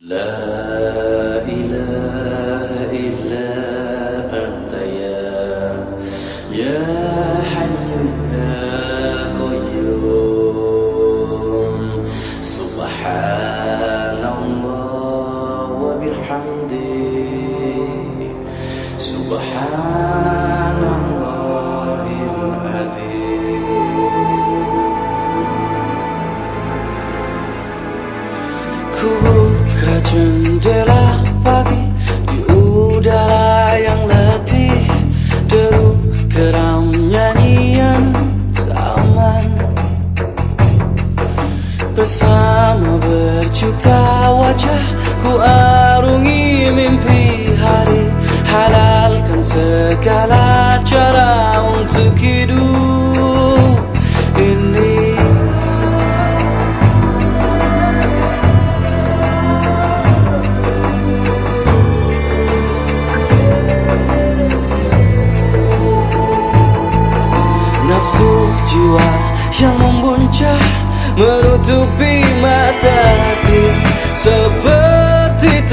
لا إله إلا أنت يا يا حي يا قيوم. سبحان الله وبحمده. سبحان buka jendela pagi di udara yang letih Deru geram nyanyian zaman. Bersama berjuta wajah ku arungi mimpi hari Halalkan segala cara untuk hidup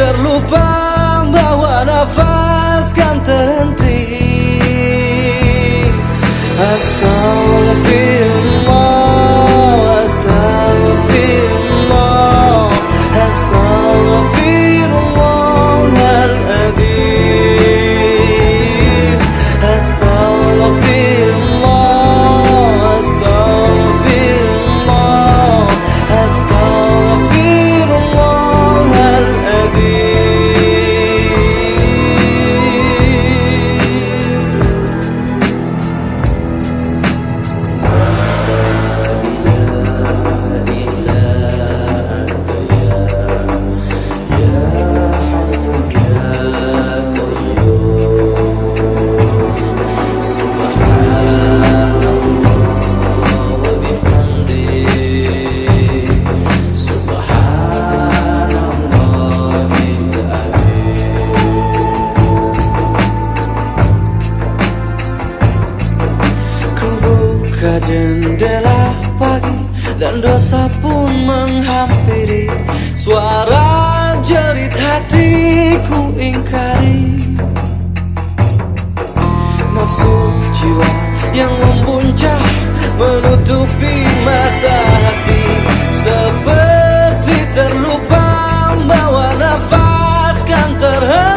terlupa bahwa nafas kan terhenti. Astaghfirullah jendela pagi dan dosa pun menghampiri. Suara jerit hatiku ingkari. Nafsu jiwa yang membuncah menutupi mata hati. Seperti terlupa bawa nafas kan terhenti.